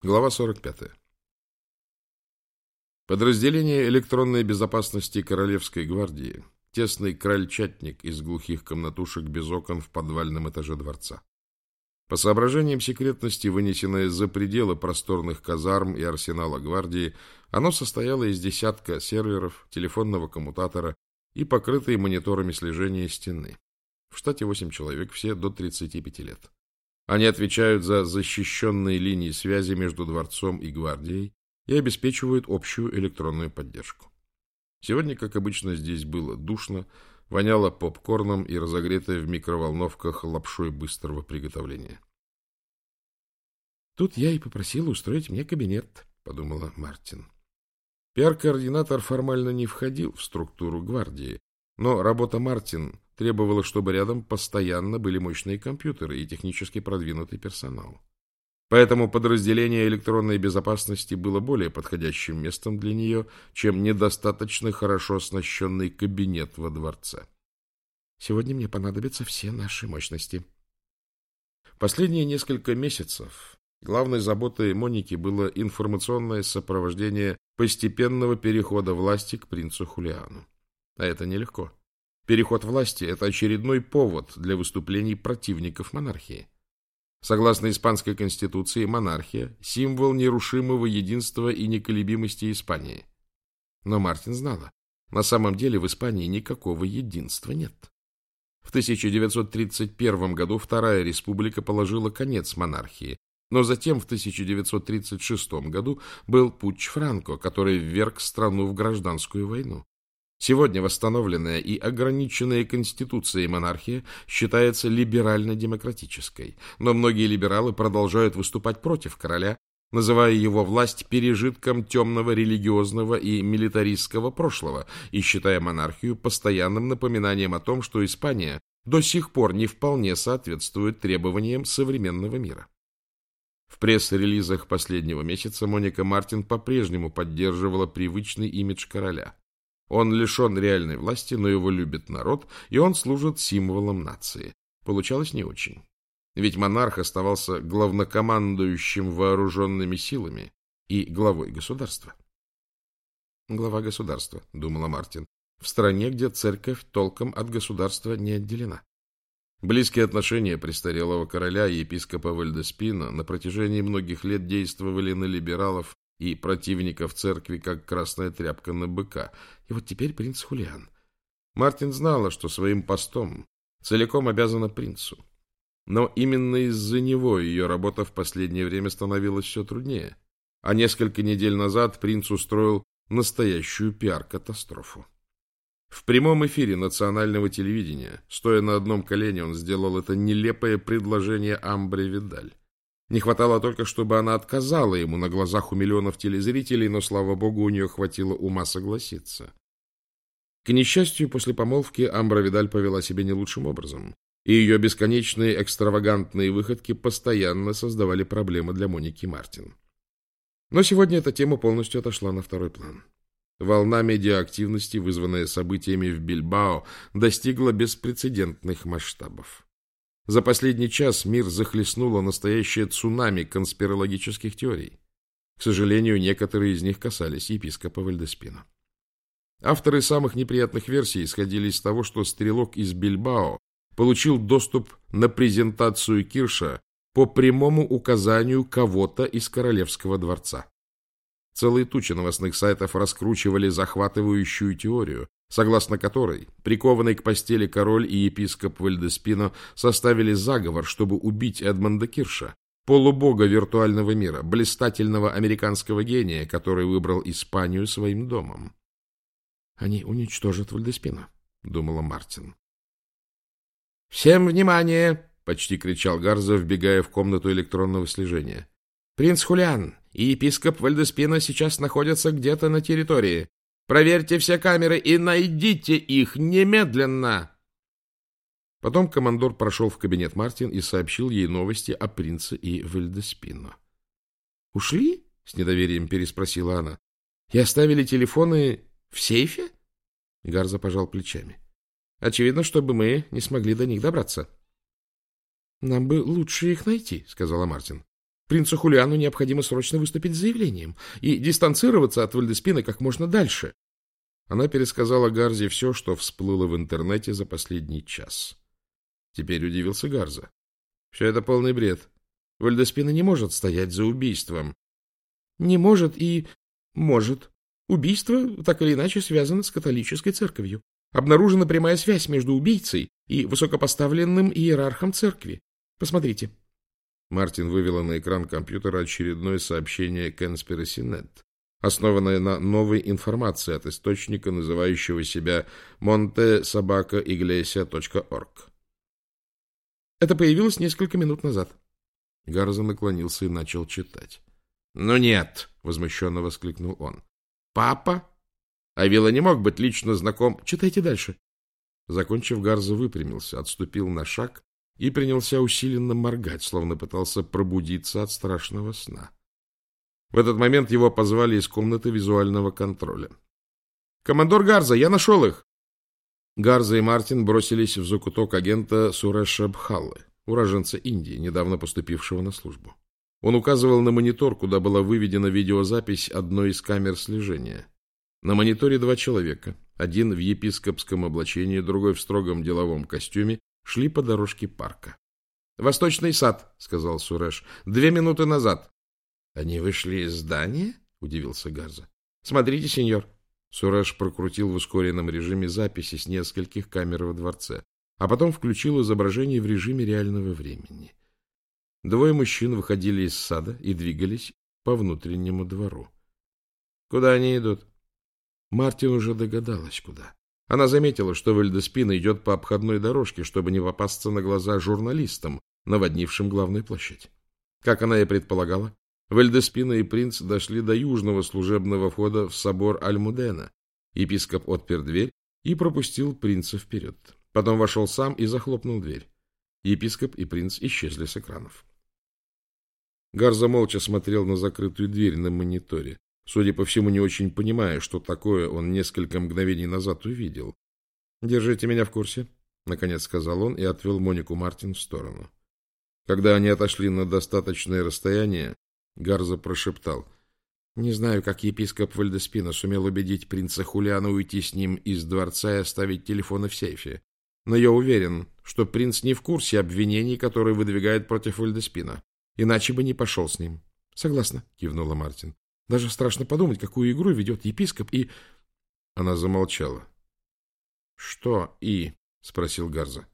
Глава 45. Подразделение электронной безопасности Королевской гвардии. Тесный крольчатник из глухих комнатушек без окон в подвальном этаже дворца. По соображениям секретности, вынесенное за пределы просторных казарм и арсенала гвардии, оно состояло из десятка серверов, телефонного коммутатора и покрытой мониторами слежения стены. В штате 8 человек, все до 35 лет. Они отвечают за защищенные линии связи между дворцом и гвардией и обеспечивают общую электронную поддержку. Сегодня, как обычно, здесь было душно, воняло попкорном и разогретой в микроволновках лапшой быстрого приготовления. «Тут я и попросила устроить мне кабинет», — подумала Мартин. Пиар-координатор формально не входил в структуру гвардии, но работа Мартин требовала, чтобы рядом постоянно были мощные компьютеры и технически продвинутый персонал. Поэтому подразделение электронной безопасности было более подходящим местом для нее, чем недостаточно хорошо оснащенный кабинет во дворце. Сегодня мне понадобятся все наши мощности. Последние несколько месяцев главной заботой Моники было информационное сопровождение постепенного перехода власти к принцу Хулиану. А это нелегко. Переход власти – это очередной повод для выступлений противников монархии. Согласно испанской конституции, монархия – символ нерушимого единства и неколебимости Испании. Но Мартин знала, на самом деле в Испании никакого единства нет. В 1931 году Вторая Республика положила конец монархии, но затем в 1936 году был путч Франко, который вверг страну в гражданскую войну. Сегодня восстановленная и ограниченная Конституцией монархия считается либерально-демократической, но многие либералы продолжают выступать против короля, называя его власть пережитком темного религиозного и милитаристского прошлого и считая монархию постоянным напоминанием о том, что Испания до сих пор не вполне соответствует требованиям современного мира. В пресс-релизах последнего месяца Моника Мартин по-прежнему поддерживала привычный имидж короля. Он лишен реальной власти, но его любит народ, и он служит символом нации. Получалось не очень. Ведь монарх оставался главнокомандующим вооруженными силами и главой государства. Глава государства, думала Мартин, в стране, где церковь толком от государства не отделена. Близкие отношения престарелого короля и епископа Вальдеспина на протяжении многих лет действовали на либералов и противников церкви, как красная тряпка на быка. И вот теперь принц Хулиан. Мартин знала, что своим постом целиком обязана принцу. Но именно из-за него ее работа в последнее время становилась все труднее. А несколько недель назад принц устроил настоящую пиар-катастрофу. В прямом эфире национального телевидения, стоя на одном колене, он сделал это нелепое предложение Амбре Видаль. Не хватало только, чтобы она отказала ему на глазах у миллионов телезрителей, но, слава богу, у нее хватило ума согласиться. К несчастью, после помолвки Амбра Видаль повела себя не лучшим образом, и ее бесконечные экстравагантные выходки постоянно создавали проблемы для Моники Мартин. Но сегодня эта тема полностью отошла на второй план. Волна медиаактивности, вызванная событиями в Бильбао, достигла беспрецедентных масштабов. За последний час мир захлестнуло настоящее цунами конспирологических теорий. К сожалению, некоторые из них касались епископа Вальдеспина. Авторы самых неприятных версий исходили из того, что стрелок из Бильбао получил доступ на презентацию Кирша по прямому указанию кого-то из королевского дворца. Целые тучи новостных сайтов раскручивали захватывающую теорию, согласно которой прикованный к постели король и епископ Вальдеспино составили заговор, чтобы убить Эдмонда Кирша, полубога виртуального мира, блистательного американского гения, который выбрал Испанию своим домом. «Они уничтожат Вальдеспино», — думала Мартин. «Всем внимание!» — почти кричал Гарза, вбегая в комнату электронного слежения. «Принц Хулиан и епископ Вальдеспино сейчас находятся где-то на территории. Проверьте все камеры и найдите их немедленно!» Потом командор прошел в кабинет Мартин и сообщил ей новости о принце и Вальдеспино. «Ушли?» — с недоверием переспросила она. «И оставили телефоны в сейфе?» Гарза пожал плечами. «Очевидно, чтобы мы не смогли до них добраться». «Нам бы лучше их найти», — сказала Мартин. Принцу Хулиану необходимо срочно выступить с заявлением и дистанцироваться от Вальдеспина как можно дальше. Она пересказала Гарзе все, что всплыло в интернете за последний час. Теперь удивился Гарза. Все это полный бред. Вальдеспина не может стоять за убийством. Не может и может. Убийство так или иначе связано с католической церковью. Обнаружена прямая связь между убийцей и высокопоставленным иерархом церкви. Посмотрите. Мартин вывела на экран компьютера очередное сообщение Conspiracy.net, основанное на новой информации от источника, называющего себя montesobacaiglesias.org. Это появилось несколько минут назад. Гарза наклонился и начал читать. «Ну нет!» — возмущенно воскликнул он. «Папа? Авила не мог быть лично знаком...» «Читайте дальше». Закончив, Гарза выпрямился, отступил на шаг и принялся усиленно моргать, словно пытался пробудиться от страшного сна. В этот момент его позвали из комнаты визуального контроля. «Командор Гарза, я нашел их!» Гарза и Мартин бросились в закуток агента Суреша Бхаллы, уроженца Индии, недавно поступившего на службу. Он указывал на монитор, куда была выведена видеозапись одной из камер слежения. На мониторе два человека, один в епископском облачении, другой в строгом деловом костюме, шли по дорожке парка. «Восточный сад», — сказал Суреш, — «две минуты назад». «Они вышли из здания?» — удивился Гарза. «Смотрите, сеньор». Суреш прокрутил в ускоренном режиме записи с нескольких камер во дворце, а потом включил изображение в режиме реального времени. Двое мужчин выходили из сада и двигались по внутреннему двору. Куда они идут? Мартин уже догадалась, куда. Она заметила, что Вальдеспина идет по обходной дорожке, чтобы не попасться на глаза журналистам, наводнившим главную площадь. Как она и предполагала, Вальдеспина и принц дошли до южного служебного входа в собор Альмудена. Епископ отпер дверь и пропустил принца вперед. Потом вошел сам и захлопнул дверь. Епископ и принц исчезли с экранов. Гарза молча смотрел на закрытую дверь на мониторе, судя по всему, не очень понимая, что такое он несколько мгновений назад увидел. «Держите меня в курсе», — наконец сказал он и отвел Монику Мартин в сторону. Когда они отошли на достаточное расстояние, Гарза прошептал. «Не знаю, как епископ Вальдеспина сумел убедить принца Хулиана уйти с ним из дворца и оставить телефоны в сейфе. Но я уверен, что принц не в курсе обвинений, которые выдвигает против Вальдеспина. Иначе бы не пошел с ним. — Согласна, — кивнула Мартин. — Даже страшно подумать, какую игру ведет епископ и... Она замолчала. — Что «и»? — спросил Гарза.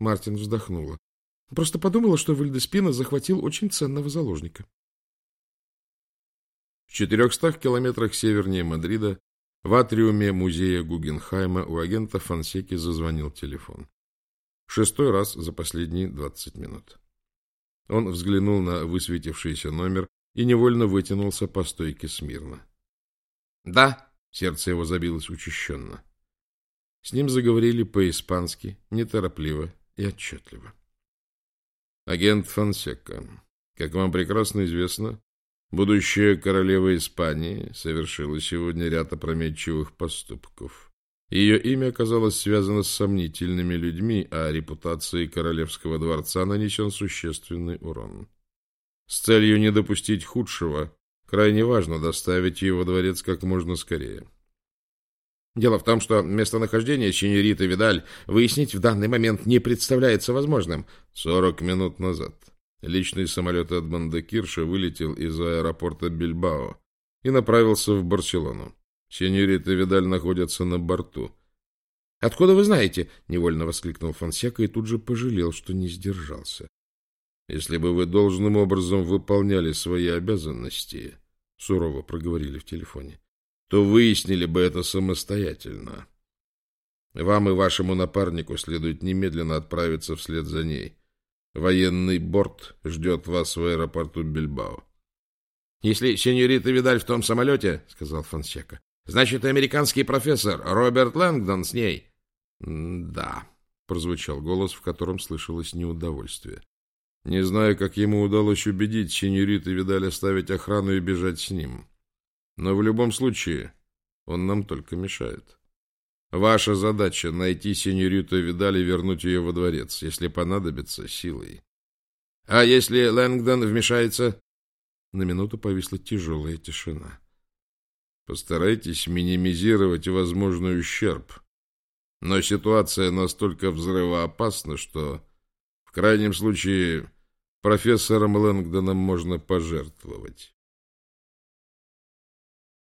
Мартин вздохнула. Просто подумала, что Вальдеспина захватил очень ценного заложника. В четырехстах километрах севернее Мадрида, в атриуме музея Гугенхайма, у агента Фансеки зазвонил телефон. Шестой раз за последние двадцать минут. Он взглянул на высветившийся номер и невольно вытянулся по стойке смирно. «Да!» — сердце его забилось учащенно. С ним заговорили по-испански, неторопливо и отчетливо. «Агент Фонсека, как вам прекрасно известно, будущая королева Испании совершила сегодня ряд опрометчивых поступков. Ее имя оказалось связано с сомнительными людьми, а репутации королевского дворца нанесен существенный урон. С целью не допустить худшего, крайне важно доставить ее во дворец как можно скорее. Дело в том, что местонахождение синьориты Видаль выяснить в данный момент не представляется возможным. Сорок минут назад личный самолет Эдмонда Кирша вылетел из аэропорта Бильбао и направился в Барселону. Сеньорита Видаль находится на борту. — Откуда вы знаете? — невольно воскликнул Фонсека и тут же пожалел, что не сдержался. — Если бы вы должным образом выполняли свои обязанности, — сурово проговорили в телефоне, — то выяснили бы это самостоятельно. Вам и вашему напарнику следует немедленно отправиться вслед за ней. Военный борт ждет вас в аэропорту Бильбао. — Если сеньорита Видаль в том самолете, — сказал Фонсека, Значит, американский профессор Роберт Лэнгдон с ней? — Да, — прозвучал голос, в котором слышалось неудовольствие. Не знаю, как ему удалось убедить сеньориту Видаль оставить охрану и бежать с ним. Но в любом случае он нам только мешает. Ваша задача — найти сеньориту Видаль и вернуть ее во дворец, если понадобится, силой. А если Лэнгдон вмешается? На минуту повисла тяжелая тишина. Постарайтесь минимизировать возможный ущерб. Но ситуация настолько взрывоопасна, что крайнем случае профессором Лэнгдоном можно пожертвовать.